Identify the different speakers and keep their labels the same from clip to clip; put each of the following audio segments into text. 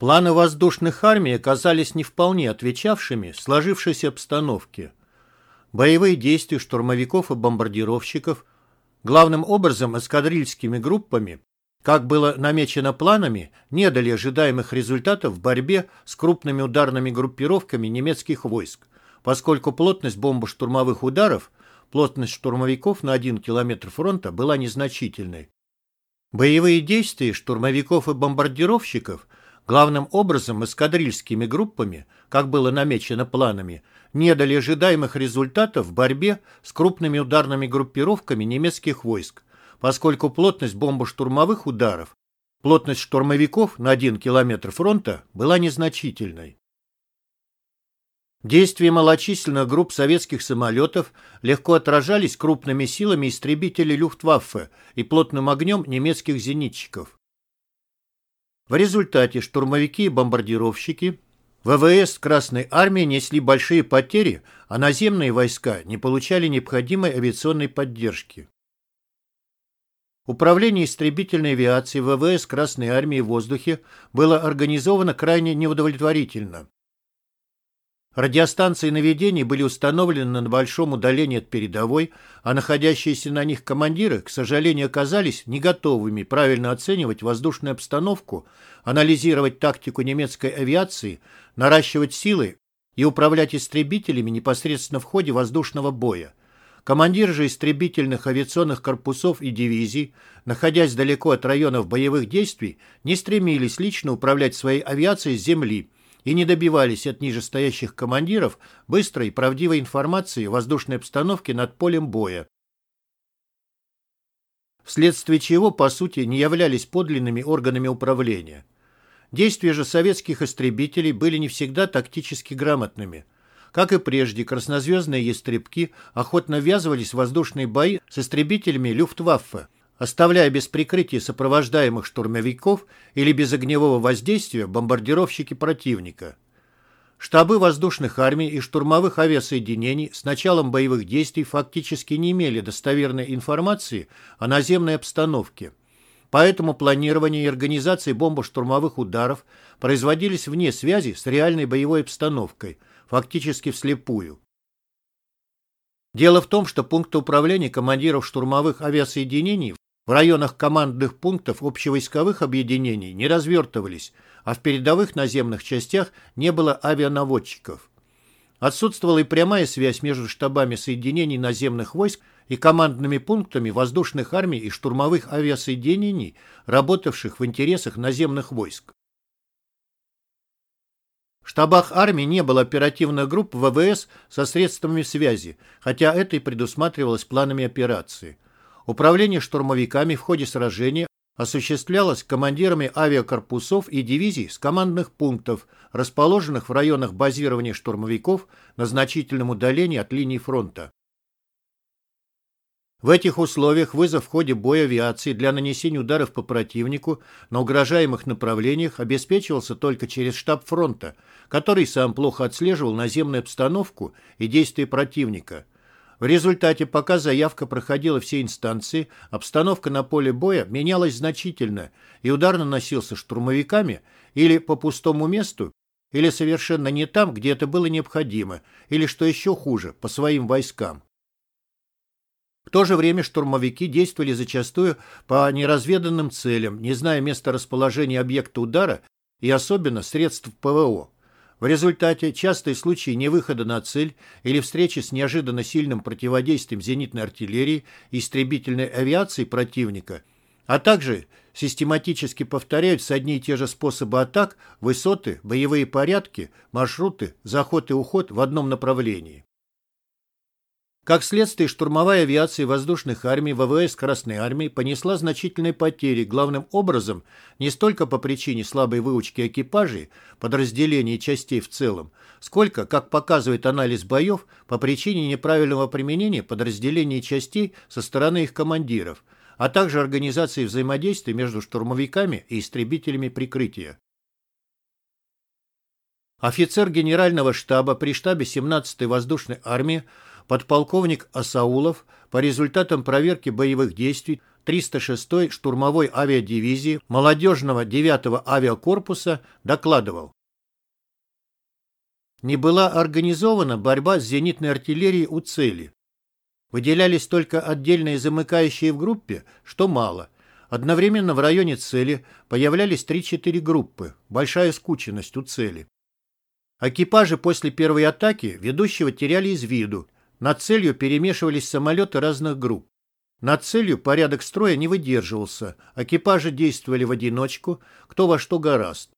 Speaker 1: Планы воздушных армий оказались не вполне отвечавшими сложившейся обстановке. Боевые действия штурмовиков и бомбардировщиков, главным образом эскадрильскими группами, как было намечено планами, не дали ожидаемых результатов в борьбе с крупными ударными группировками немецких войск, поскольку плотность бомбо-штурмовых ударов, плотность штурмовиков на 1 километр фронта была незначительной. Боевые действия штурмовиков и бомбардировщиков, главным образом эскадрильскими группами, как было намечено планами, не дали ожидаемых результатов в борьбе с крупными ударными группировками немецких войск, поскольку плотность бомбо-штурмовых ударов, плотность штурмовиков на 1 километр фронта была незначительной. Действия малочисленных групп советских самолетов легко отражались крупными силами истребителей Люфтваффе и плотным огнем немецких зенитчиков. В результате штурмовики и бомбардировщики ВВС Красной Армии несли большие потери, а наземные войска не получали необходимой авиационной поддержки. Управление истребительной авиации ВВС Красной Армии в воздухе было организовано крайне неудовлетворительно. Радиостанции наведений были установлены на большом удалении от передовой, а находящиеся на них командиры, к сожалению, оказались не готовыми правильно оценивать воздушную обстановку, анализировать тактику немецкой авиации, наращивать силы и управлять истребителями непосредственно в ходе воздушного боя. Командиры же истребительных авиационных корпусов и дивизий, находясь далеко от районов боевых действий, не стремились лично управлять своей авиацией с земли – и не добивались от нижестоящих командиров быстрой и правдивой информации о воздушной обстановке над полем боя. Вследствие чего, по сути, не являлись подлинными органами управления. Действия же советских истребителей были не всегда тактически грамотными. Как и прежде, краснозвездные ястребки охотно ввязывались в воздушные бои с истребителями Люфтваффе, оставляя без прикрытия сопровождаемых штурмовиков или без огневого воздействия бомбардировщики противника. Штабы воздушных армий и штурмовых авиасоединений с началом боевых действий фактически не имели достоверной информации о наземной обстановке. Поэтому планирование и организация бомбо-штурмовых ударов производились вне связи с реальной боевой обстановкой, фактически вслепую. Дело в том, что пункты управления командиров штурмовых авиасоединений в районах командных пунктов общевойсковых объединений не развертывались, а в передовых наземных частях не было авианаводчиков. Отсутствовала и прямая связь между штабами соединений наземных войск и командными пунктами воздушных армий и штурмовых авиасоединений, работавших в интересах наземных войск. В штабах армии не было оперативных групп ВВС со средствами связи, хотя это и предусматривалось планами операции. Управление штурмовиками в ходе сражения осуществлялось командирами авиакорпусов и дивизий с командных пунктов, расположенных в районах базирования штурмовиков на значительном удалении от линии фронта. В этих условиях вызов в ходе боя авиации для нанесения ударов по противнику на угрожаемых направлениях обеспечивался только через штаб фронта, который сам плохо отслеживал наземную обстановку и действия противника – в результате, пока заявка проходила все инстанции, обстановка на поле боя менялась значительно, и удар наносился штурмовиками или по пустому месту, или совершенно не там, где это было необходимо, или, что еще хуже, по своим войскам. В то же время штурмовики действовали зачастую по неразведанным целям, не зная места расположения объекта удара и особенно средств ПВО. В результате частые случаи невыхода на цель или встречи с неожиданно сильным противодействием зенитной артиллерии и истребительной авиации противника, а также систематически повторяются одни и те же способы атак, высоты, боевые порядки, маршруты, заход и уход в одном направлении. Как следствие, штурмовая авиация воздушных армий ВВС Красной Армии понесла значительные потери, главным образом не столько по причине слабой выучки экипажей, подразделений и частей в целом, сколько, как показывает анализ боев, по причине неправильного применения подразделений и частей со стороны их командиров, а также организации взаимодействия между штурмовиками и истребителями прикрытия. Офицер генерального штаба при штабе 17-й воздушной армии подполковник Асаулов по результатам проверки боевых действий 306-й штурмовой авиадивизии молодежного 9-го авиакорпуса докладывал. Не была организована борьба с зенитной артиллерией у цели. Выделялись только отдельные замыкающие в группе, что мало. Одновременно в районе цели появлялись 3-4 группы, большая скученность у цели. Экипажи после первой атаки ведущего теряли из виду, над целью перемешивались самолеты разных групп. Над целью порядок строя не выдерживался, экипажи действовали в одиночку, кто во что гораст.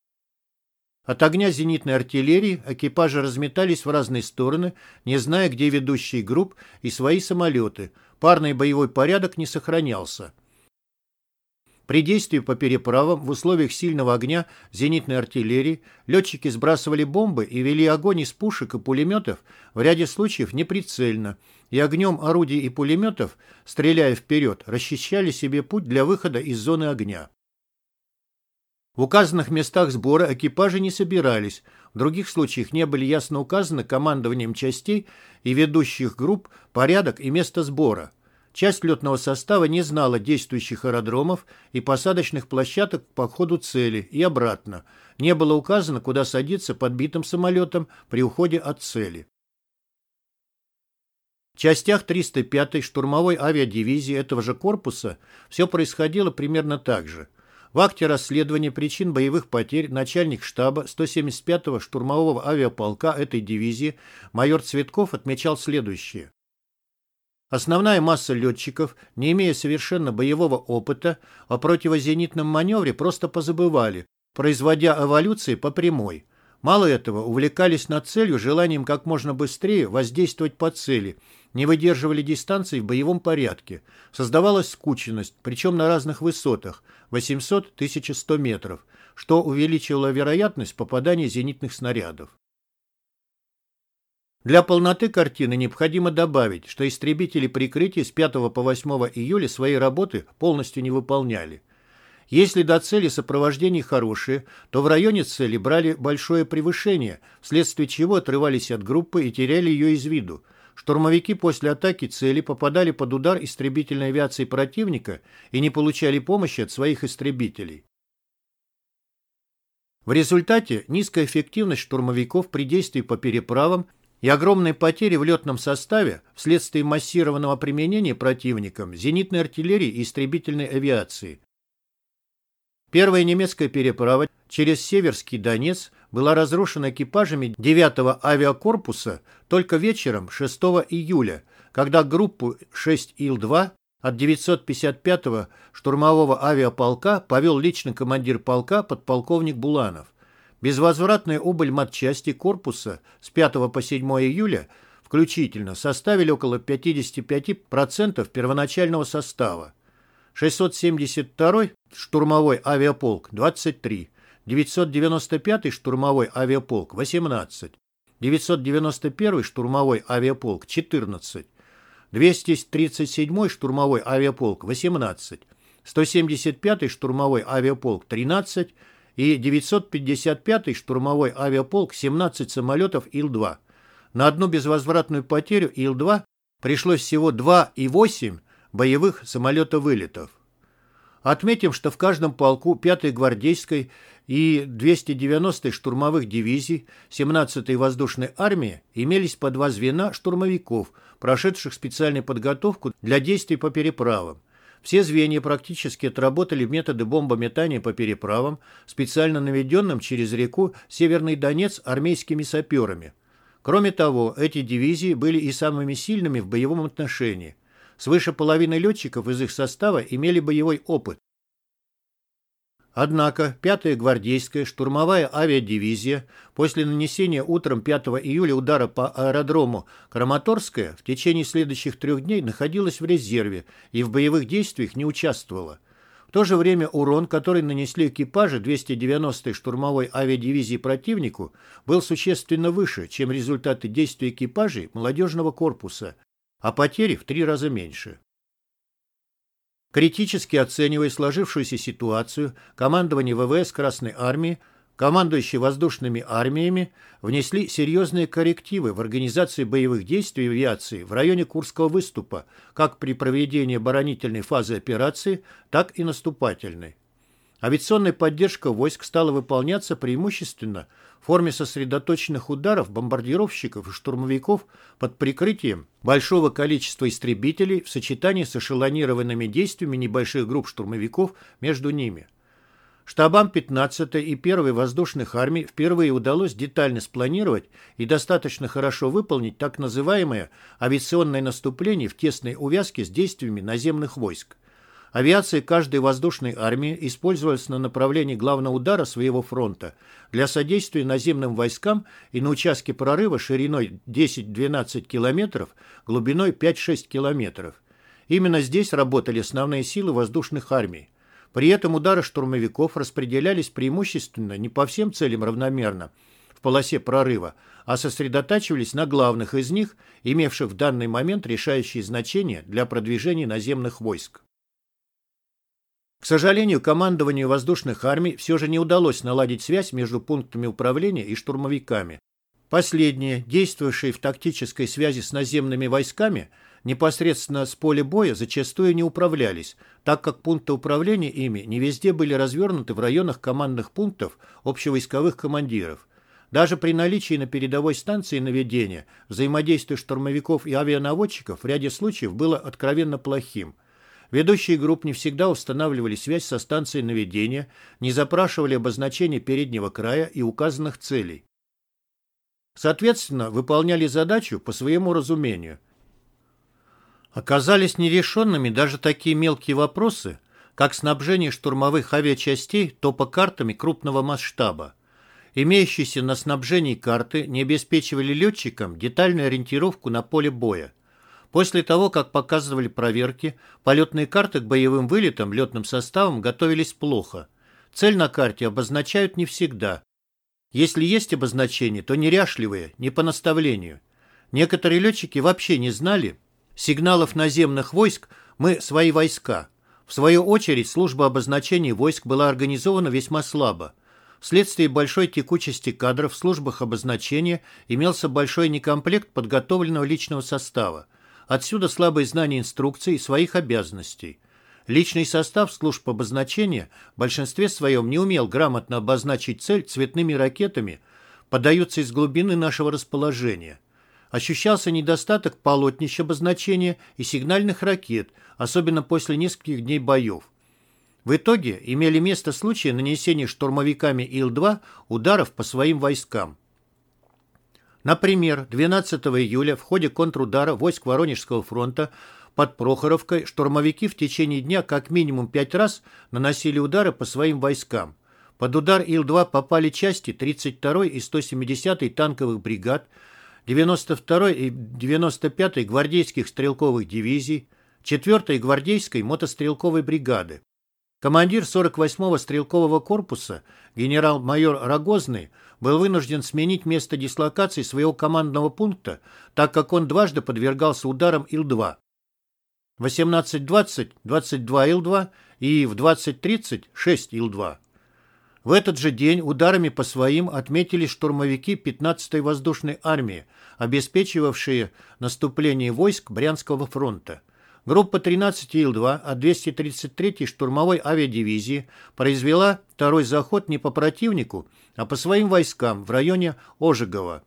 Speaker 1: От огня зенитной артиллерии экипажи разметались в разные стороны, не зная, где ведущие групп и свои самолеты. Парный боевой порядок не сохранялся. При действии по переправам в условиях сильного огня зенитной артиллерии летчики сбрасывали бомбы и вели огонь из пушек и пулеметов в ряде случаев неприцельно, и огнем орудий и пулеметов, стреляя вперед, расчищали себе путь для выхода из зоны огня. В указанных местах сбора экипажи не собирались, в других случаях не были ясно указаны командованием частей и ведущих групп порядок и место сбора. Часть летного состава не знала действующих аэродромов и посадочных площадок по ходу цели и обратно. Не было указано, куда садиться подбитым самолетом при уходе от цели. В частях 305-й штурмовой авиадивизии этого же корпуса все происходило примерно так же – в акте расследования причин боевых потерь начальник штаба 175-го штурмового авиаполка этой дивизии майор Цветков отмечал следующее. Основная масса летчиков, не имея совершенно боевого опыта, о противозенитном маневре просто позабывали, производя эволюции по прямой. Мало этого, увлекались над целью желанием как можно быстрее воздействовать по цели – не выдерживали дистанции в боевом порядке. Создавалась скученность, причем на разных высотах – 800-1100 метров, что увеличивало вероятность попадания зенитных снарядов. Для полноты картины необходимо добавить, что истребители прикрытия с 5 по 8 июля своей работы полностью не выполняли. Если до цели сопровождение хорошее, то в районе цели брали большое превышение, вследствие чего отрывались от группы и теряли ее из виду, Штурмовики после атаки цели попадали под удар истребительной авиации противника и не получали помощи от своих истребителей. В результате низкая эффективность штурмовиков при действии по переправам и огромные потери в летном составе вследствие массированного применения противником зенитной артиллерии и истребительной авиации. Первая немецкая переправа через Северский Донец была разрушена экипажами 9-го авиакорпуса только вечером 6 июля, когда группу 6 Ил-2 от 955-го штурмового авиаполка повел личный командир полка подполковник Буланов. Безвозвратная убыль матчасти корпуса с 5 по 7 июля включительно составили около 55% первоначального состава. 672-й штурмовой авиаполк – 23, 995-й штурмовой авиаполк – 18, 991-й штурмовой авиаполк – 14, 237-й штурмовой авиаполк – 18, 175-й штурмовой авиаполк – 13 и 955-й штурмовой авиаполк – 17 самолетов Ил-2. На одну безвозвратную потерю Ил-2 пришлось всего 2,8 боевых самолета-вылетов. Отметим, что в каждом полку 5-й гвардейской и 290-й штурмовых дивизий 17-й воздушной армии имелись по два звена штурмовиков, прошедших специальную подготовку для действий по переправам. Все звенья практически отработали методы бомбометания по переправам, специально наведенным через реку Северный Донец армейскими саперами. Кроме того, эти дивизии были и самыми сильными в боевом отношении. Свыше половины летчиков из их состава имели боевой опыт. Однако 5-я гвардейская штурмовая авиадивизия после нанесения утром 5 июля удара по аэродрому Краматорская в течение следующих трех дней находилась в резерве и в боевых действиях не участвовала. В то же время урон, который нанесли экипажи 290-й штурмовой авиадивизии противнику, был существенно выше, чем результаты действий экипажей молодежного корпуса, а потери в три раза меньше. Критически оценивая сложившуюся ситуацию, командование ВВС Красной Армии командующие воздушными армиями, внесли серьезные коррективы в организацию боевых действий авиации в районе Курского выступа, как при проведении оборонительной фазы операции, так и наступательной. Авиационная поддержка войск стала выполняться преимущественно в форме сосредоточенных ударов бомбардировщиков и штурмовиков под прикрытием большого количества истребителей в сочетании с эшелонированными действиями небольших групп штурмовиков между ними. Штабам 15-й и 1-й воздушных армий впервые удалось детально спланировать и достаточно хорошо выполнить так называемое авиационное наступление в тесной увязке с действиями наземных войск. Авиация каждой воздушной армии использовалась на направлении главного удара своего фронта для содействия наземным войскам и на участке прорыва шириной 10-12 километров, глубиной 5-6 километров. Именно здесь работали основные силы воздушных армий. При этом удары штурмовиков распределялись преимущественно не по всем целям равномерно в полосе прорыва, а сосредотачивались на главных из них, имевших в данный момент решающее значение для продвижения наземных войск. К сожалению, командованию воздушных армий все же не удалось наладить связь между пунктами управления и штурмовиками. Последние, действующие в тактической связи с наземными войсками, непосредственно с поля боя зачастую не управлялись, так как пункты управления ими не везде были развернуты в районах командных пунктов общевойсковых командиров. Даже при наличии на передовой станции наведения взаимодействие штурмовиков и авианаводчиков в ряде случаев было откровенно плохим – Ведущие групп не всегда устанавливали связь со станцией наведения, не запрашивали обозначение переднего края и указанных целей. Соответственно, выполняли задачу по своему разумению. Оказались нерешенными даже такие мелкие вопросы, как снабжение штурмовых авиачастей топокартами крупного масштаба. Имеющиеся на снабжении карты не обеспечивали летчикам детальную ориентировку на поле боя. После того, как показывали проверки, полетные карты к боевым вылетам летным составом готовились плохо. Цель на карте обозначают не всегда. Если есть обозначения, то неряшливые, не по наставлению. Некоторые летчики вообще не знали сигналов наземных войск «мы свои войска». В свою очередь, служба обозначений войск была организована весьма слабо. Вследствие большой текучести кадров в службах обозначения имелся большой некомплект подготовленного личного состава. Отсюда слабое знание инструкций и своих обязанностей. Личный состав служб обозначения в большинстве своем не умел грамотно обозначить цель цветными ракетами, подаются из глубины нашего расположения. Ощущался недостаток полотнищ обозначения и сигнальных ракет, особенно после нескольких дней боев. В итоге имели место случаи нанесения штурмовиками Ил-2 ударов по своим войскам. Например, 12 июля в ходе контрудара войск Воронежского фронта под Прохоровкой штурмовики в течение дня как минимум пять раз наносили удары по своим войскам. Под удар Ил-2 попали части 32-й и 170-й танковых бригад, 92-й и 95-й гвардейских стрелковых дивизий, 4-й гвардейской мотострелковой бригады. Командир 48-го стрелкового корпуса генерал-майор Рогозный был вынужден сменить место дислокации своего командного пункта, так как он дважды подвергался ударам Ил-2. 18.20 – 22 Ил-2 и в 20.30 – 6 Ил-2. В этот же день ударами по своим отметились штурмовики 15-й воздушной армии, обеспечивавшие наступление войск Брянского фронта. Группа 13 Ил-2 от 233-й штурмовой авиадивизии произвела второй заход не по противнику, а по своим войскам в районе Ожегова.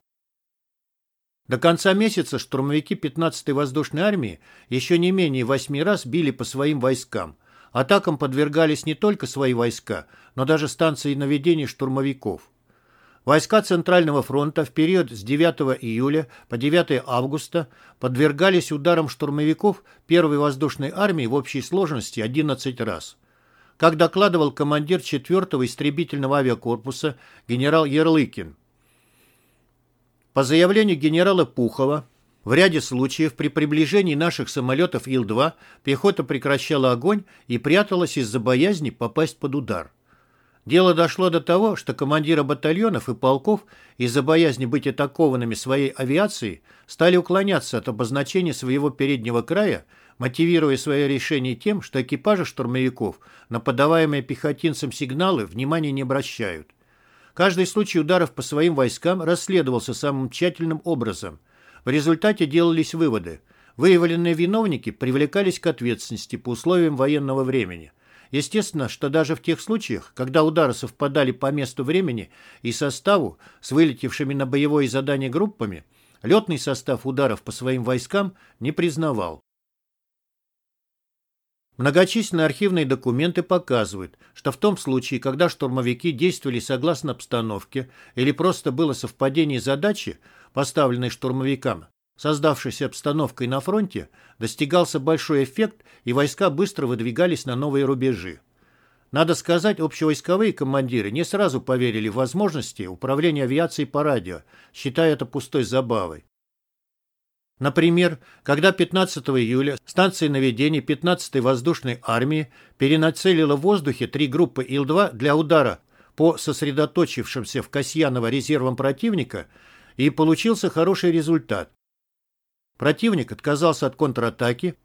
Speaker 1: До конца месяца штурмовики 15-й воздушной армии еще не менее восьми раз били по своим войскам. Атакам подвергались не только свои войска, но даже станции наведения штурмовиков. Войска Центрального фронта в период с 9 июля по 9 августа подвергались ударам штурмовиков Первой воздушной армии в общей сложности 11 раз. Как докладывал командир 4-го истребительного авиакорпуса генерал Ярлыкин. По заявлению генерала Пухова, в ряде случаев при приближении наших самолетов Ил-2 пехота прекращала огонь и пряталась из-за боязни попасть под удар. Дело дошло до того, что командиры батальонов и полков из-за боязни быть атакованными своей авиацией стали уклоняться от обозначения своего переднего края, мотивируя свое решение тем, что экипажи штурмовиков на подаваемые пехотинцам сигналы внимания не обращают. Каждый случай ударов по своим войскам расследовался самым тщательным образом. В результате делались выводы. Выявленные виновники привлекались к ответственности по условиям военного времени. Естественно, что даже в тех случаях, когда удары совпадали по месту времени и составу с вылетевшими на боевое задание группами, летный состав ударов по своим войскам не признавал. Многочисленные архивные документы показывают, что в том случае, когда штурмовики действовали согласно обстановке или просто было совпадение задачи, поставленной штурмовикам, создавшейся обстановкой на фронте, достигался большой эффект и войска быстро выдвигались на новые рубежи. Надо сказать, общевойсковые командиры не сразу поверили в возможности управления авиацией по радио, считая это пустой забавой. Например, когда 15 июля станция наведения 15-й воздушной армии перенацелила в воздухе три группы Ил-2 для удара по сосредоточившимся в Касьяново резервам противника, и получился хороший результат. Противник отказался от контратаки.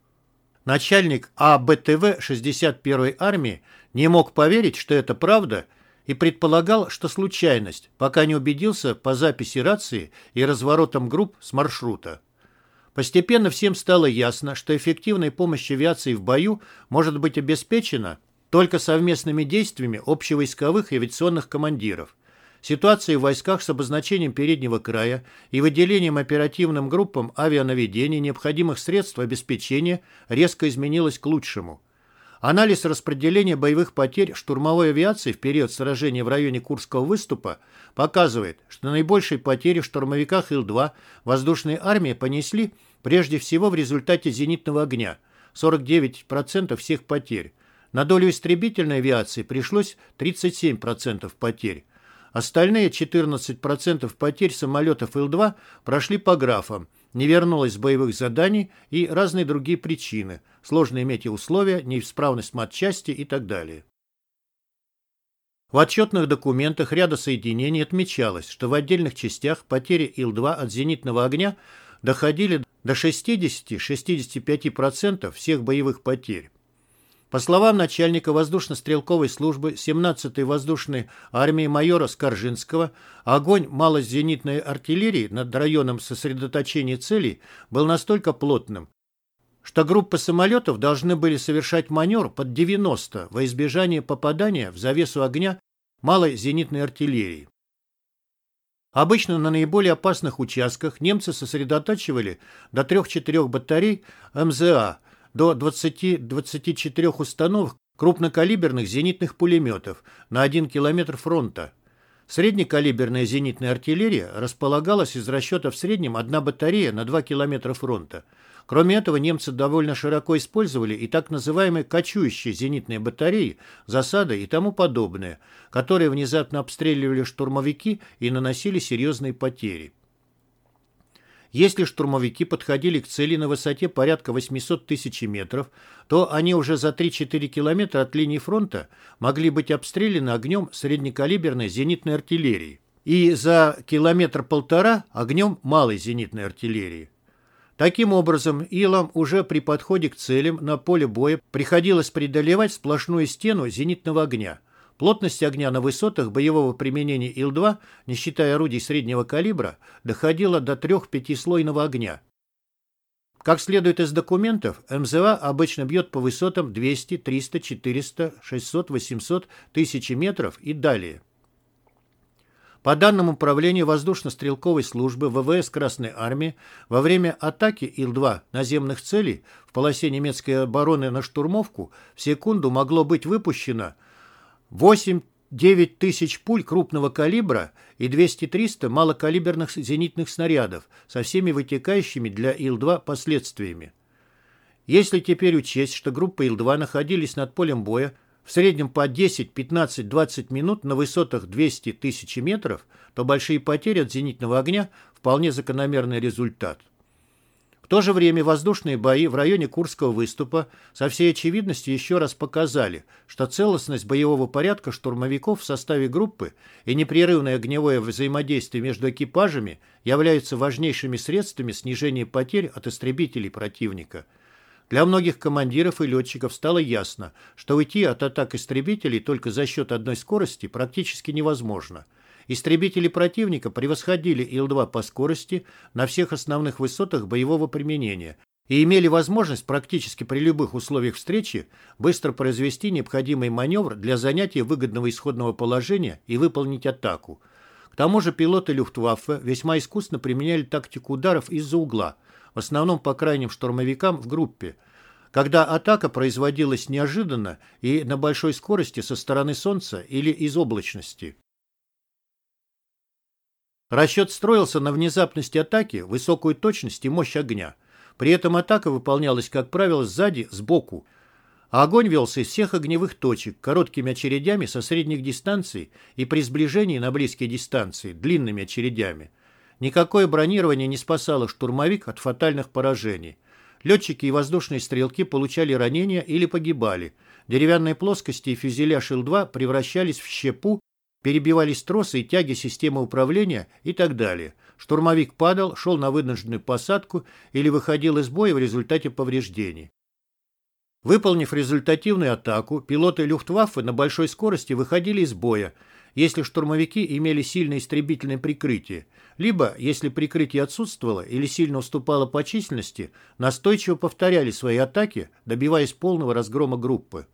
Speaker 1: Начальник АБТВ 61-й армии не мог поверить, что это правда, и предполагал, что случайность, пока не убедился по записи рации и разворотам групп с маршрута. Постепенно всем стало ясно, что эффективная помощь авиации в бою может быть обеспечена только совместными действиями общевойсковых и авиационных командиров. Ситуация в войсках с обозначением переднего края и выделением оперативным группам авианаведения необходимых средств обеспечения резко изменилась к лучшему. Анализ распределения боевых потерь штурмовой авиации в период сражения в районе Курского выступа показывает, что наибольшие потери в штурмовиках Ил-2 воздушной армии понесли прежде всего в результате зенитного огня – 49% всех потерь. На долю истребительной авиации пришлось 37% потерь. Остальные 14% потерь самолетов Ил-2 прошли по графам – не вернулась с боевых заданий и разные другие причины, сложные метеоусловия, неисправность матчасти и так далее. В отчетных документах ряда соединений отмечалось, что в отдельных частях потери Ил-2 от зенитного огня доходили до 60-65% всех боевых потерь. По словам начальника воздушно-стрелковой службы 17-й воздушной армии майора Скоржинского, огонь малозенитной артиллерии над районом сосредоточения целей был настолько плотным, что группы самолетов должны были совершать маневр под 90 во избежание попадания в завесу огня малой зенитной артиллерии. Обычно на наиболее опасных участках немцы сосредотачивали до 3-4 батарей МЗА – до 20-24 установок крупнокалиберных зенитных пулеметов на 1 километр фронта. Среднекалиберная зенитная артиллерия располагалась из расчета в среднем одна батарея на 2 километра фронта. Кроме этого, немцы довольно широко использовали и так называемые кочующие зенитные батареи, засады и тому подобное, которые внезапно обстреливали штурмовики и наносили серьезные потери. Если штурмовики подходили к цели на высоте порядка 800 тысяч метров, то они уже за 3-4 километра от линии фронта могли быть обстреляны огнем среднекалиберной зенитной артиллерии и за километр-полтора огнем малой зенитной артиллерии. Таким образом, Илам уже при подходе к целям на поле боя приходилось преодолевать сплошную стену зенитного огня – Плотность огня на высотах боевого применения Ил-2, не считая орудий среднего калибра, доходила до 3-5-слойного огня. Как следует из документов, МЗА обычно бьет по высотам 200, 300, 400, 600, 800, 1000 метров и далее. По данным Управления воздушно-стрелковой службы ВВС Красной Армии, во время атаки Ил-2 наземных целей в полосе немецкой обороны на штурмовку в секунду могло быть выпущено – 8-9 тысяч пуль крупного калибра и 200-300 малокалиберных зенитных снарядов со всеми вытекающими для Ил-2 последствиями. Если теперь учесть, что группа Ил-2 находились над полем боя в среднем по 10, 15, 20 минут на высотах 200 тысяч метров, то большие потери от зенитного огня – вполне закономерный результат то же время воздушные бои в районе Курского выступа со всей очевидностью еще раз показали, что целостность боевого порядка штурмовиков в составе группы и непрерывное огневое взаимодействие между экипажами являются важнейшими средствами снижения потерь от истребителей противника. Для многих командиров и летчиков стало ясно, что уйти от атак истребителей только за счет одной скорости практически невозможно – истребители противника превосходили Ил-2 по скорости на всех основных высотах боевого применения и имели возможность практически при любых условиях встречи быстро произвести необходимый маневр для занятия выгодного исходного положения и выполнить атаку. К тому же пилоты Люфтваффе весьма искусно применяли тактику ударов из-за угла, в основном по крайним штурмовикам в группе, когда атака производилась неожиданно и на большой скорости со стороны Солнца или из облачности. Расчет строился на внезапности атаки, высокую точность и мощь огня – при этом атака выполнялась, как правило, сзади, сбоку, а огонь велся из всех огневых точек, короткими очередями со средних дистанций и при сближении на близкие дистанции, длинными очередями. Никакое бронирование не спасало штурмовик от фатальных поражений. Летчики и воздушные стрелки получали ранения или погибали. Деревянные плоскости и фюзеляж Ил-2 превращались в щепу, перебивались тросы и тяги системы управления и так далее – Штурмовик падал, шел на вынужденную посадку или выходил из боя в результате повреждений. Выполнив результативную атаку, пилоты Люфтваффе на большой скорости выходили из боя, если штурмовики имели сильное истребительное прикрытие, либо, если прикрытие отсутствовало или сильно уступало по численности, настойчиво повторяли свои атаки, добиваясь полного разгрома группы.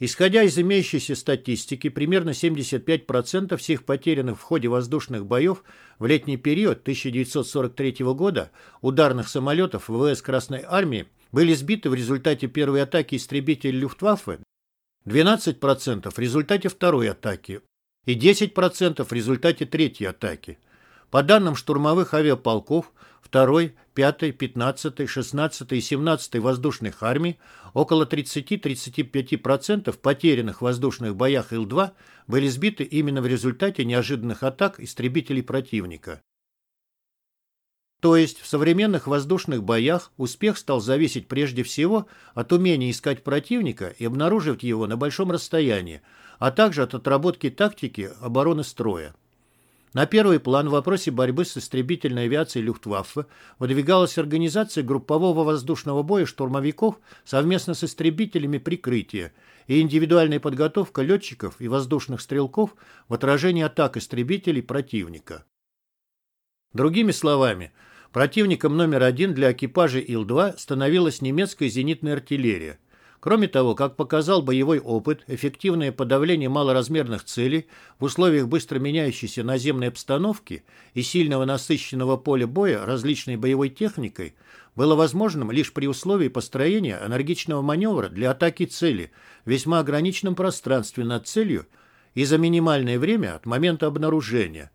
Speaker 1: Исходя из имеющейся статистики, примерно 75% всех потерянных в ходе воздушных боев в летний период 1943 года ударных самолетов ВВС Красной Армии были сбиты в результате первой атаки истребителей Люфтваффе, 12% в результате второй атаки и 10% в результате третьей атаки. По данным штурмовых авиаполков, 2, 5, 15, 16 и 17 воздушных армий около 30-35% потерянных в воздушных боях Ил-2 были сбиты именно в результате неожиданных атак истребителей противника. То есть в современных воздушных боях успех стал зависеть прежде всего от умения искать противника и обнаруживать его на большом расстоянии, а также от отработки тактики обороны строя. На первый план в вопросе борьбы с истребительной авиацией Люфтваффе выдвигалась организация группового воздушного боя штурмовиков совместно с истребителями прикрытия и индивидуальная подготовка летчиков и воздушных стрелков в отражении атак истребителей противника. Другими словами, противником номер один для экипажей Ил-2 становилась немецкая зенитная артиллерия – Кроме того, как показал боевой опыт, эффективное подавление малоразмерных целей в условиях быстро меняющейся наземной обстановки и сильного насыщенного поля боя различной боевой техникой было возможным лишь при условии построения энергичного маневра для атаки цели в весьма ограниченном пространстве над целью и за минимальное время от момента обнаружения.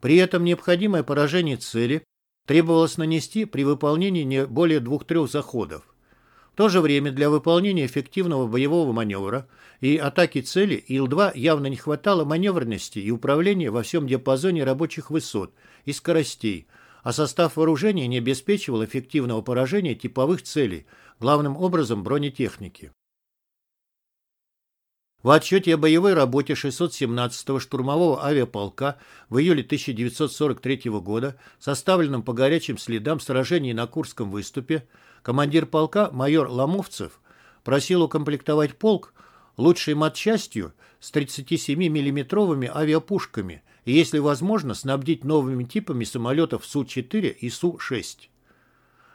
Speaker 1: При этом необходимое поражение цели требовалось нанести при выполнении не более двух-трех заходов. В то же время для выполнения эффективного боевого маневра и атаки цели Ил-2 явно не хватало маневренности и управления во всем диапазоне рабочих высот и скоростей, а состав вооружения не обеспечивал эффективного поражения типовых целей, главным образом бронетехники. В отчете о боевой работе 617-го штурмового авиаполка в июле 1943 года, составленном по горячим следам сражений на Курском выступе, командир полка майор Ломовцев просил укомплектовать полк лучшей матчастью с 37 миллиметровыми авиапушками и, если возможно, снабдить новыми типами самолетов Су-4 и Су-6.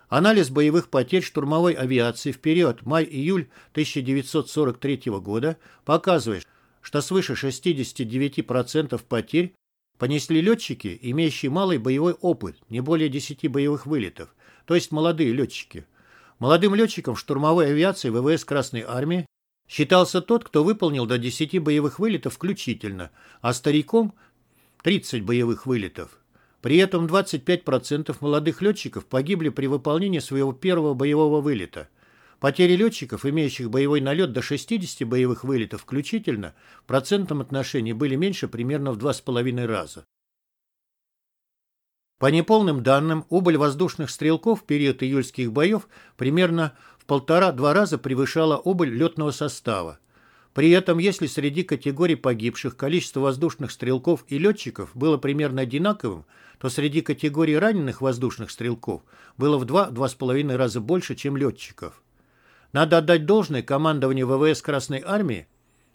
Speaker 1: Анализ боевых потерь штурмовой авиации в период май-июль 1943 года показывает, что свыше 69% потерь понесли летчики, имеющие малый боевой опыт, не более 10 боевых вылетов, то есть молодые летчики – Молодым летчиком штурмовой авиации ВВС Красной Армии считался тот, кто выполнил до 10 боевых вылетов включительно, а стариком – 30 боевых вылетов. При этом 25% молодых летчиков погибли при выполнении своего первого боевого вылета. Потери летчиков, имеющих боевой налет до 60 боевых вылетов включительно, в процентном отношении были меньше примерно в 2,5 раза. По неполным данным, убыль воздушных стрелков в период июльских боев примерно в полтора-два раза превышала убыль летного состава. При этом, если среди категорий погибших количество воздушных стрелков и летчиков было примерно одинаковым, то среди категорий раненых воздушных стрелков было в 2-2,5 раза больше, чем летчиков. Надо отдать должное командованию ВВС Красной Армии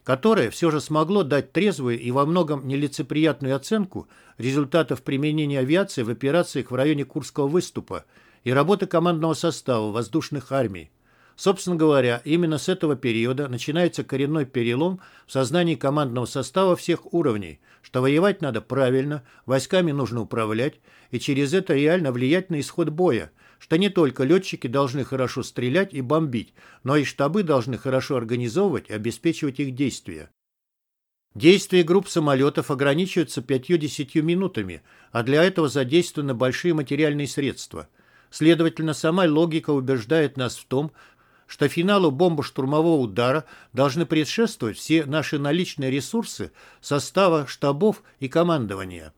Speaker 1: которое все же смогло дать трезвую и во многом нелицеприятную оценку результатов применения авиации в операциях в районе Курского выступа и работы командного состава воздушных армий. Собственно говоря, именно с этого периода начинается коренной перелом в сознании командного состава всех уровней, что воевать надо правильно, войсками нужно управлять и через это реально влиять на исход боя, что не только летчики должны хорошо стрелять и бомбить, но и штабы должны хорошо организовывать и обеспечивать их действия. Действия групп самолетов ограничиваются 5-10 минутами, а для этого задействованы большие материальные средства. Следовательно, сама логика убеждает нас в том, что финалу бомбо-штурмового удара должны предшествовать все наши наличные ресурсы состава штабов и командования.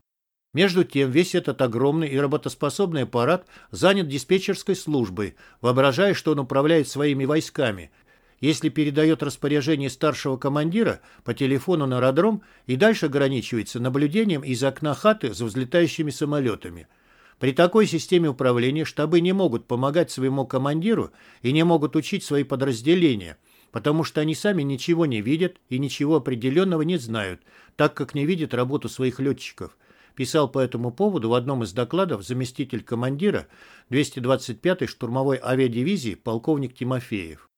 Speaker 1: Между тем, весь этот огромный и работоспособный аппарат занят диспетчерской службой, воображая, что он управляет своими войсками, если передает распоряжение старшего командира по телефону на аэродром и дальше ограничивается наблюдением из окна хаты за взлетающими самолетами – при такой системе управления штабы не могут помогать своему командиру и не могут учить свои подразделения, потому что они сами ничего не видят и ничего определенного не знают, так как не видят работу своих летчиков, писал по этому поводу в одном из докладов заместитель командира 225-й штурмовой авиадивизии полковник Тимофеев.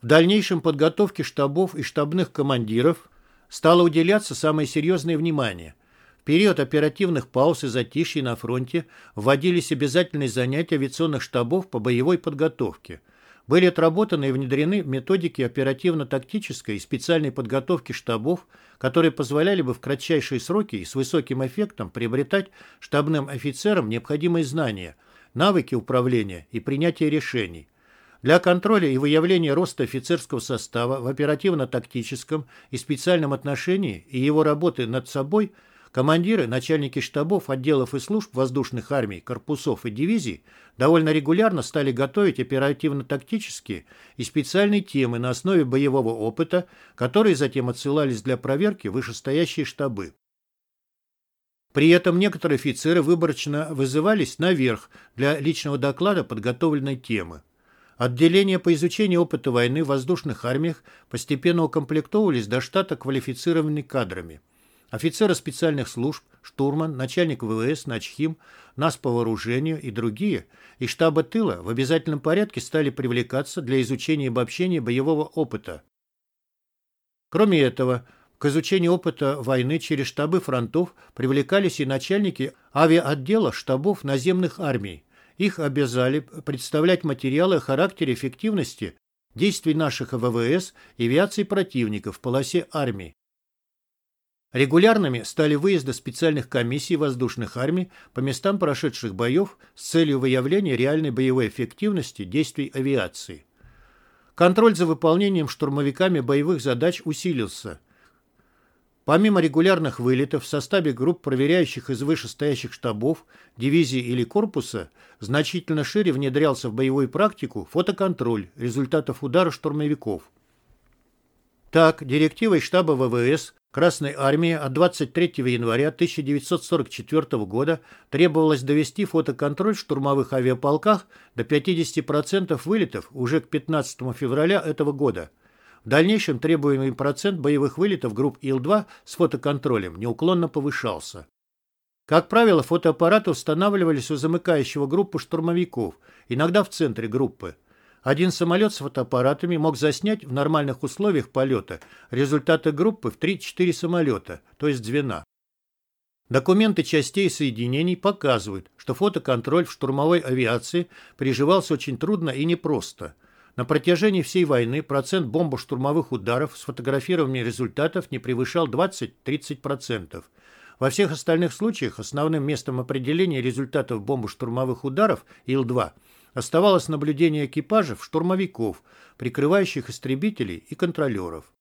Speaker 1: В дальнейшем подготовке штабов и штабных командиров стало уделяться самое серьезное внимание – период оперативных пауз и затишья на фронте вводились обязательные занятия авиационных штабов по боевой подготовке. Были отработаны и внедрены методики оперативно-тактической и специальной подготовки штабов, которые позволяли бы в кратчайшие сроки и с высоким эффектом приобретать штабным офицерам необходимые знания, навыки управления и принятия решений. Для контроля и выявления роста офицерского состава в оперативно-тактическом и специальном отношении и его работы над собой – Командиры, начальники штабов, отделов и служб воздушных армий, корпусов и дивизий довольно регулярно стали готовить оперативно-тактические и специальные темы на основе боевого опыта, которые затем отсылались для проверки вышестоящие штабы. При этом некоторые офицеры выборочно вызывались наверх для личного доклада подготовленной темы. Отделения по изучению опыта войны в воздушных армиях постепенно укомплектовывались до штата квалифицированными кадрами – офицеры специальных служб, штурман, начальник ВВС, начхим, нас по вооружению и другие из штаба тыла в обязательном порядке стали привлекаться для изучения и обобщения боевого опыта. Кроме этого, к изучению опыта войны через штабы фронтов привлекались и начальники авиаотдела штабов наземных армий. Их обязали представлять материалы о характере эффективности действий наших ВВС и авиации противника в полосе армии, Регулярными стали выезды специальных комиссий воздушных армий по местам прошедших боев с целью выявления реальной боевой эффективности действий авиации. Контроль за выполнением штурмовиками боевых задач усилился. Помимо регулярных вылетов в составе групп проверяющих из вышестоящих штабов, дивизии или корпуса, значительно шире внедрялся в боевую практику фотоконтроль результатов удара штурмовиков. Так, директивой штаба ВВС Красной армии от 23 января 1944 года требовалось довести фотоконтроль в штурмовых авиаполках до 50% вылетов уже к 15 февраля этого года. В дальнейшем требуемый процент боевых вылетов групп Ил-2 с фотоконтролем неуклонно повышался. Как правило, фотоаппараты устанавливались у замыкающего группы штурмовиков, иногда в центре группы. Один самолет с фотоаппаратами мог заснять в нормальных условиях полета результаты группы в 3-4 самолета, то есть звена. Документы частей соединений показывают, что фотоконтроль в штурмовой авиации приживался очень трудно и непросто. На протяжении всей войны процент бомбо-штурмовых ударов с фотографированием результатов не превышал 20-30%. Во всех остальных случаях основным местом определения результатов бомбо-штурмовых ударов Ил-2 оставалось наблюдение экипажев штурмовиков, прикрывающих истребителей и контролеров.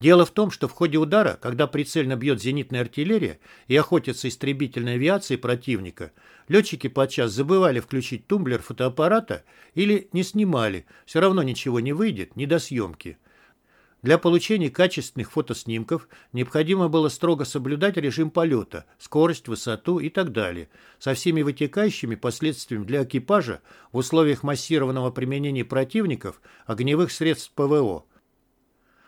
Speaker 1: Дело в том, что в ходе удара, когда прицельно бьет зенитная артиллерия и охотятся истребительной авиацией противника, летчики подчас забывали включить тумблер фотоаппарата или не снимали, все равно ничего не выйдет, ни до съемки. Для получения качественных фотоснимков необходимо было строго соблюдать режим полета, скорость, высоту и так далее, со всеми вытекающими последствиями для экипажа в условиях массированного применения противников огневых средств ПВО.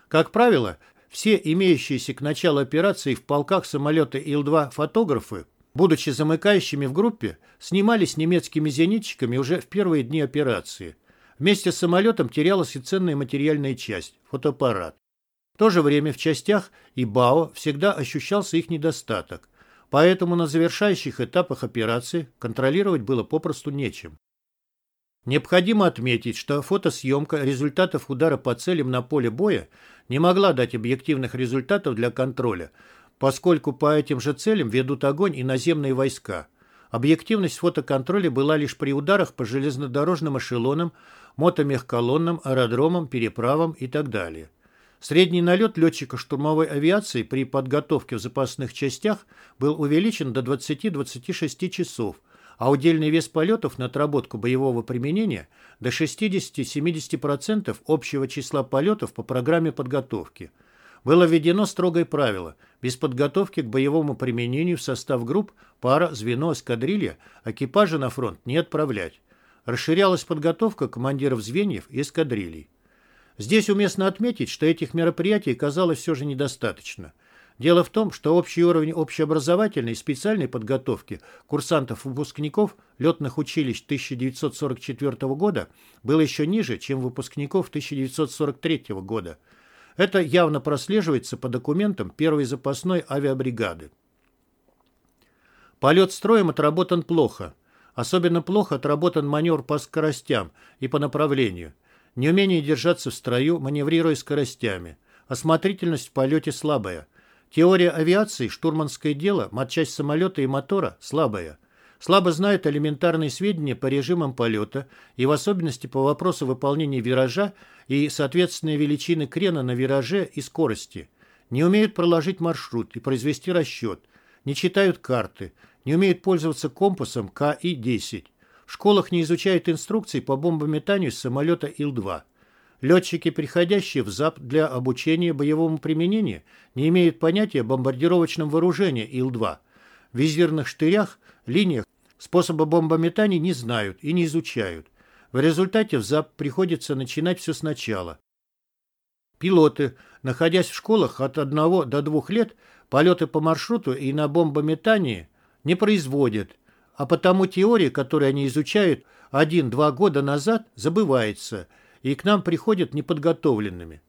Speaker 1: Как правило, все имеющиеся к началу операции в полках самолета Ил-2 фотографы, будучи замыкающими в группе, снимались немецкими зенитчиками уже в первые дни операции. Вместе с самолетом терялась и ценная материальная часть – фотоаппарат. В то же время в частях и БАО всегда ощущался их недостаток, поэтому на завершающих этапах операции контролировать было попросту нечем. Необходимо отметить, что фотосъемка результатов удара по целям на поле боя не могла дать объективных результатов для контроля, поскольку по этим же целям ведут огонь и наземные войска. Объективность фотоконтроля была лишь при ударах по железнодорожным эшелонам, мотомехколоннам, аэродромам, переправам и так далее. Средний налет летчика штурмовой авиации при подготовке в запасных частях был увеличен до 20-26 часов, а удельный вес полетов на отработку боевого применения до 60-70% общего числа полетов по программе подготовки. Было введено строгое правило – без подготовки к боевому применению в состав групп, пара, звено, эскадрилья, экипажа на фронт не отправлять расширялась подготовка командиров звеньев и эскадрилей. Здесь уместно отметить, что этих мероприятий казалось все же недостаточно. Дело в том, что общий уровень общеобразовательной и специальной подготовки курсантов-выпускников летных училищ 1944 года был еще ниже, чем выпускников 1943 года. Это явно прослеживается по документам первой запасной авиабригады. Полет строем отработан плохо – Особенно плохо отработан маневр по скоростям и по направлению. Неумение держаться в строю, маневрируя скоростями. Осмотрительность в полете слабая. Теория авиации, штурманское дело, матчасть самолета и мотора слабая. Слабо знают элементарные сведения по режимам полета и в особенности по вопросу выполнения виража и соответственные величины крена на вираже и скорости. Не умеют проложить маршрут и произвести расчет. Не читают карты не умеют пользоваться компасом КИ-10. В школах не изучают инструкции по бомбометанию с самолета Ил-2. Летчики, приходящие в ЗАП для обучения боевому применению, не имеют понятия о бомбардировочном вооружении Ил-2. В визирных штырях, линиях способа бомбометания не знают и не изучают. В результате в ЗАП приходится начинать все сначала. Пилоты, находясь в школах от 1 до 2 лет, полеты по маршруту и на бомбометании не производят, а потому теория, которую они изучают один-два года назад, забывается, и к нам приходят неподготовленными.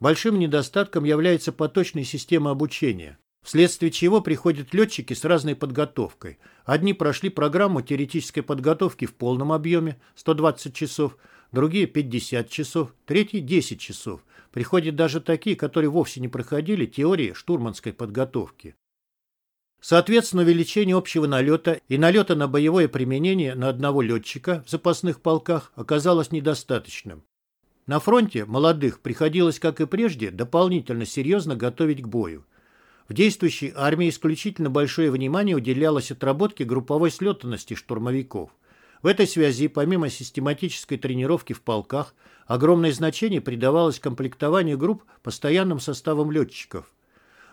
Speaker 1: Большим недостатком является поточная система обучения, вследствие чего приходят летчики с разной подготовкой. Одни прошли программу теоретической подготовки в полном объеме, 120 часов, другие 50 часов, третьи 10 часов. Приходят даже такие, которые вовсе не проходили теории штурманской подготовки. Соответственно, увеличение общего налета и налета на боевое применение на одного летчика в запасных полках оказалось недостаточным. На фронте молодых приходилось, как и прежде, дополнительно серьезно готовить к бою. В действующей армии исключительно большое внимание уделялось отработке групповой слетанности штурмовиков. В этой связи, помимо систематической тренировки в полках, огромное значение придавалось комплектованию групп постоянным составом летчиков –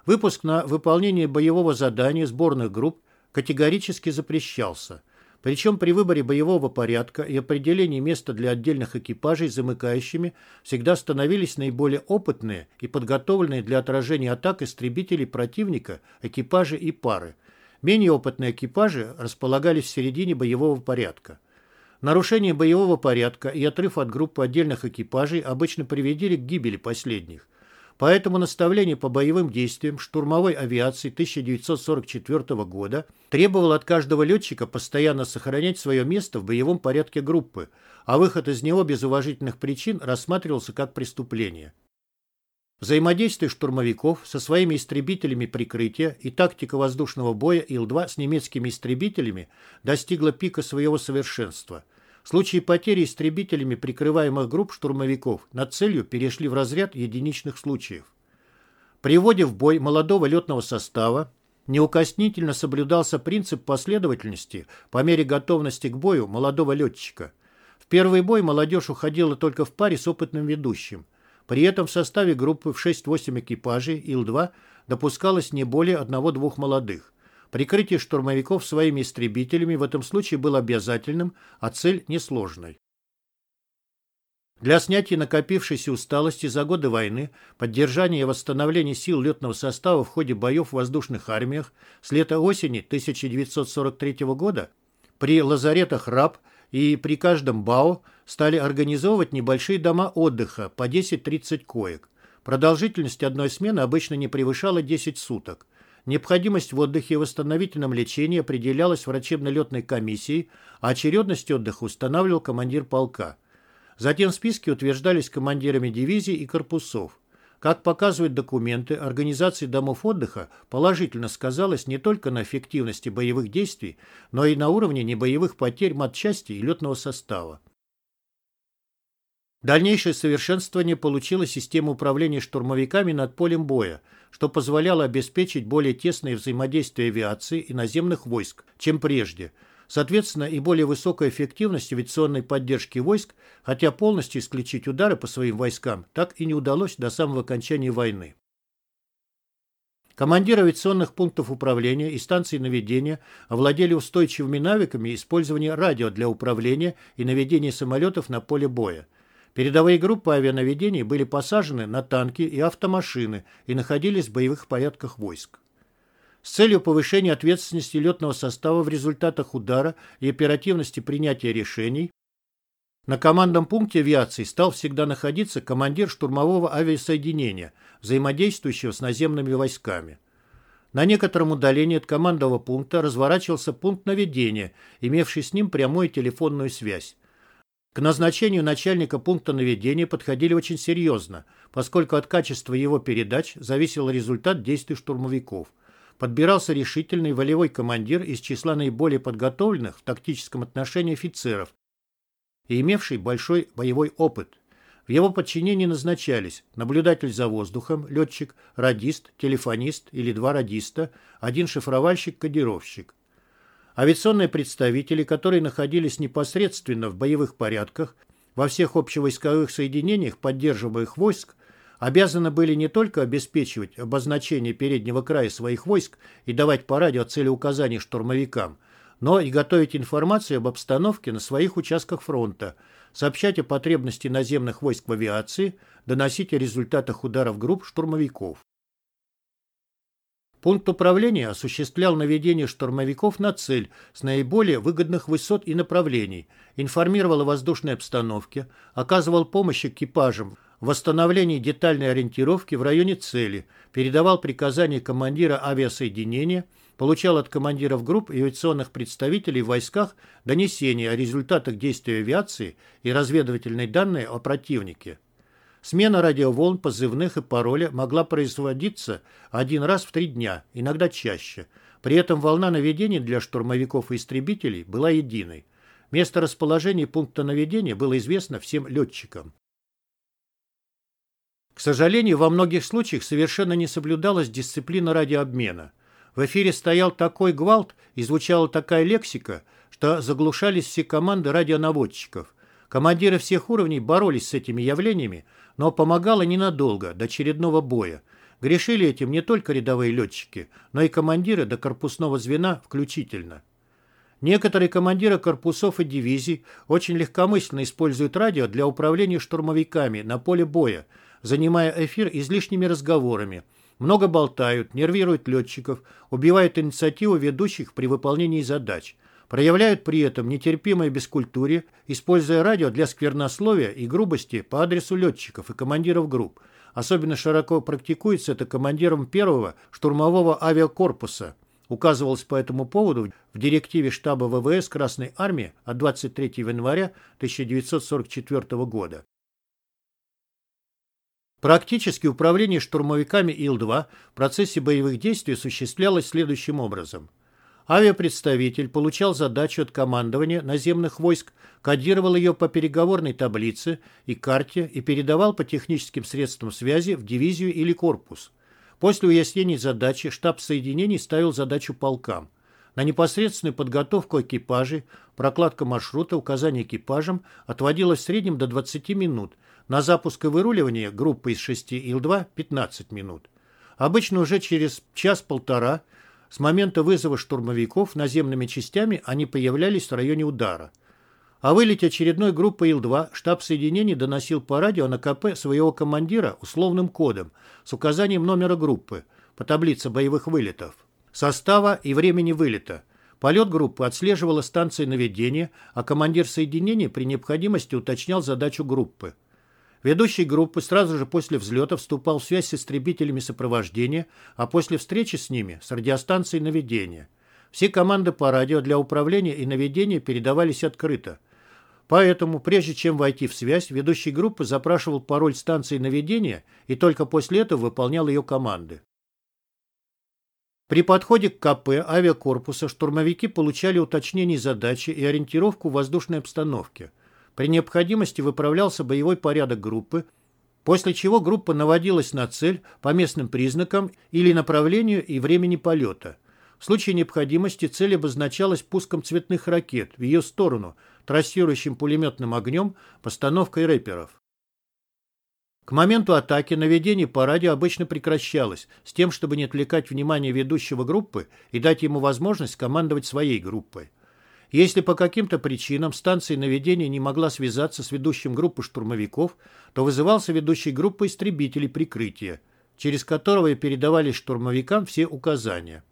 Speaker 1: Выпуск на выполнение боевого задания сборных групп категорически запрещался. Причем при выборе боевого порядка и определении места для отдельных экипажей замыкающими всегда становились наиболее опытные и подготовленные для отражения атак истребителей противника, экипажи и пары. Менее опытные экипажи располагались в середине боевого порядка. Нарушение боевого порядка и отрыв от группы отдельных экипажей обычно приводили к гибели последних. Поэтому наставление по боевым действиям штурмовой авиации 1944 года требовало от каждого летчика постоянно сохранять свое место в боевом порядке группы, а выход из него без уважительных причин рассматривался как преступление. Взаимодействие штурмовиков со своими истребителями прикрытия и тактика воздушного боя Ил-2 с немецкими истребителями достигла пика своего совершенства – Случаи потери истребителями прикрываемых групп штурмовиков над целью перешли в разряд единичных случаев. При вводе в бой молодого летного состава неукоснительно соблюдался принцип последовательности по мере готовности к бою молодого летчика. В первый бой молодежь уходила только в паре с опытным ведущим. При этом в составе группы в 6-8 экипажей Ил-2 допускалось не более одного-двух молодых. Прикрытие штурмовиков своими истребителями в этом случае было обязательным, а цель несложной. Для снятия накопившейся усталости за годы войны, поддержания и восстановления сил летного состава в ходе боев в воздушных армиях с лета-осени 1943 года при лазаретах РАБ и при каждом БАО стали организовывать небольшие дома отдыха по 10-30 коек. Продолжительность одной смены обычно не превышала 10 суток. Необходимость в отдыхе и восстановительном лечении определялась врачебно-летной комиссией, а очередность отдыха устанавливал командир полка. Затем списки утверждались командирами дивизий и корпусов. Как показывают документы, организация домов отдыха положительно сказалась не только на эффективности боевых действий, но и на уровне небоевых потерь матчасти и летного состава. Дальнейшее совершенствование получила система управления штурмовиками над полем боя, что позволяло обеспечить более тесное взаимодействие авиации и наземных войск, чем прежде. Соответственно, и более высокая эффективность авиационной поддержки войск, хотя полностью исключить удары по своим войскам так и не удалось до самого окончания войны. Командиры авиационных пунктов управления и станций наведения овладели устойчивыми навыками использования радио для управления и наведения самолетов на поле боя. Передовые группы авианаведения были посажены на танки и автомашины и находились в боевых порядках войск. С целью повышения ответственности летного состава в результатах удара и оперативности принятия решений на командном пункте авиации стал всегда находиться командир штурмового авиасоединения, взаимодействующего с наземными войсками. На некотором удалении от командного пункта разворачивался пункт наведения, имевший с ним прямую телефонную связь. К назначению начальника пункта наведения подходили очень серьезно, поскольку от качества его передач зависел результат действий штурмовиков. Подбирался решительный волевой командир из числа наиболее подготовленных в тактическом отношении офицеров и имевший большой боевой опыт. В его подчинении назначались наблюдатель за воздухом, летчик, радист, телефонист или два радиста, один шифровальщик-кодировщик. Авиационные представители, которые находились непосредственно в боевых порядках, во всех общевойсковых соединениях поддерживаемых войск, обязаны были не только обеспечивать обозначение переднего края своих войск и давать по радио целеуказания штурмовикам, но и готовить информацию об обстановке на своих участках фронта, сообщать о потребности наземных войск в авиации, доносить о результатах ударов групп штурмовиков. Пункт управления осуществлял наведение штурмовиков на цель с наиболее выгодных высот и направлений, информировал о воздушной обстановке, оказывал помощь экипажам в восстановлении детальной ориентировки в районе цели, передавал приказания командира авиасоединения, получал от командиров групп и авиационных представителей в войсках донесения о результатах действия авиации и разведывательные данные о противнике. Смена радиоволн, позывных и пароля могла производиться один раз в три дня, иногда чаще. При этом волна наведения для штурмовиков и истребителей была единой. Место расположения пункта наведения было известно всем летчикам. К сожалению, во многих случаях совершенно не соблюдалась дисциплина радиообмена. В эфире стоял такой гвалт и звучала такая лексика, что заглушались все команды радионаводчиков. Командиры всех уровней боролись с этими явлениями, но помогало ненадолго, до очередного боя. Грешили этим не только рядовые летчики, но и командиры до корпусного звена включительно. Некоторые командиры корпусов и дивизий очень легкомысленно используют радио для управления штурмовиками на поле боя, занимая эфир излишними разговорами. Много болтают, нервируют летчиков, убивают инициативу ведущих при выполнении задач – проявляют при этом нетерпимое бескультуре, используя радио для сквернословия и грубости по адресу летчиков и командиров групп. Особенно широко практикуется это командиром первого штурмового авиакорпуса. Указывалось по этому поводу в директиве штаба ВВС Красной Армии от 23 января 1944 года. Практически управление штурмовиками Ил-2 в процессе боевых действий осуществлялось следующим образом – Авиапредставитель получал задачу от командования наземных войск, кодировал ее по переговорной таблице и карте и передавал по техническим средствам связи в дивизию или корпус. После уяснений задачи штаб соединений ставил задачу полкам. На непосредственную подготовку экипажей, прокладка маршрута, указание экипажам отводилось в среднем до 20 минут, на запуск и выруливание группы из 6 Ил-2 – 15 минут. Обычно уже через час-полтора с момента вызова штурмовиков наземными частями они появлялись в районе удара. О вылете очередной группы Ил-2 штаб соединений доносил по радио на КП своего командира условным кодом с указанием номера группы по таблице боевых вылетов, состава и времени вылета. Полет группы отслеживала станция наведения, а командир соединения при необходимости уточнял задачу группы. Ведущий группы сразу же после взлета вступал в связь с истребителями сопровождения, а после встречи с ними – с радиостанцией наведения. Все команды по радио для управления и наведения передавались открыто. Поэтому, прежде чем войти в связь, ведущий группы запрашивал пароль станции наведения и только после этого выполнял ее команды. При подходе к КП авиакорпуса штурмовики получали уточнение задачи и ориентировку в воздушной обстановке – при необходимости выправлялся боевой порядок группы, после чего группа наводилась на цель по местным признакам или направлению и времени полета. В случае необходимости цель обозначалась пуском цветных ракет в ее сторону, трассирующим пулеметным огнем, постановкой рэперов. К моменту атаки наведение по радио обычно прекращалось, с тем, чтобы не отвлекать внимание ведущего группы и дать ему возможность командовать своей группой. Если по каким-то причинам станция наведения не могла связаться с ведущим группы штурмовиков, то вызывался ведущий группы истребителей прикрытия, через которого и передавались штурмовикам все указания.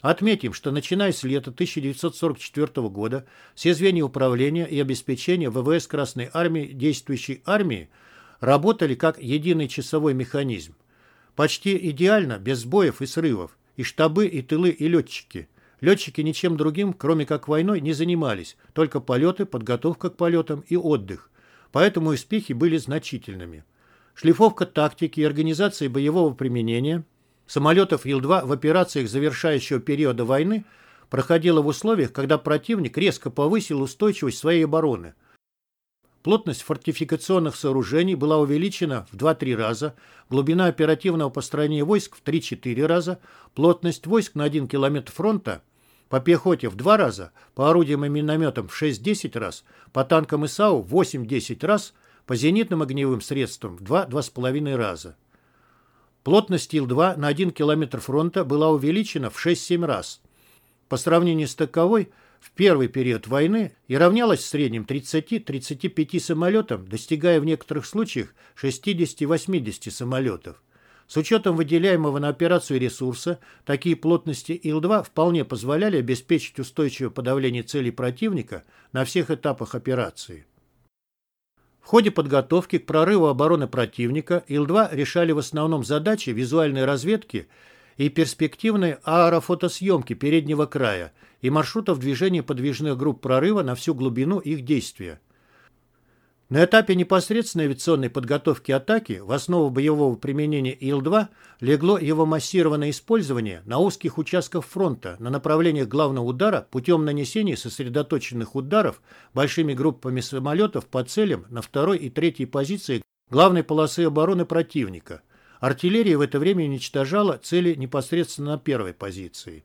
Speaker 1: Отметим, что начиная с лета 1944 года все звенья управления и обеспечения ВВС Красной Армии действующей армии работали как единый часовой механизм. Почти идеально, без сбоев и срывов, и штабы, и тылы, и летчики – Летчики ничем другим, кроме как войной, не занимались, только полеты, подготовка к полетам и отдых. Поэтому успехи были значительными. Шлифовка тактики и организации боевого применения самолетов Ил-2 в операциях завершающего периода войны проходила в условиях, когда противник резко повысил устойчивость своей обороны. Плотность фортификационных сооружений была увеличена в 2-3 раза, глубина оперативного построения войск в 3-4 раза, плотность войск на 1 километр фронта по пехоте в два раза, по орудиям и минометам в 6-10 раз, по танкам и САУ в 8-10 раз, по зенитным огневым средствам в 2-2,5 раза. Плотность Ил-2 на 1 километр фронта была увеличена в 6-7 раз. По сравнению с таковой, в первый период войны и равнялась в среднем 30-35 самолетам, достигая в некоторых случаях 60-80 самолетов. С учетом выделяемого на операцию ресурса, такие плотности Ил-2 вполне позволяли обеспечить устойчивое подавление целей противника на всех этапах операции. В ходе подготовки к прорыву обороны противника Ил-2 решали в основном задачи визуальной разведки и перспективной аэрофотосъемки переднего края и маршрутов движения подвижных групп прорыва на всю глубину их действия. На этапе непосредственной авиационной подготовки атаки в основу боевого применения Ил-2 легло его массированное использование на узких участках фронта на направлениях главного удара путем нанесения сосредоточенных ударов большими группами самолетов по целям на второй и третьей позиции главной полосы обороны противника. Артиллерия в это время уничтожала цели непосредственно на первой позиции.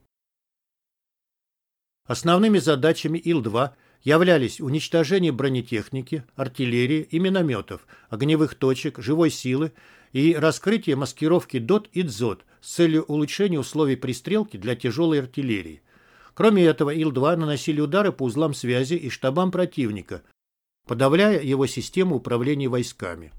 Speaker 1: Основными задачами Ил-2 – являлись уничтожение бронетехники, артиллерии и минометов, огневых точек, живой силы и раскрытие маскировки ДОТ и ДЗОТ с целью улучшения условий пристрелки для тяжелой артиллерии. Кроме этого, Ил-2 наносили удары по узлам связи и штабам противника, подавляя его систему управления войсками.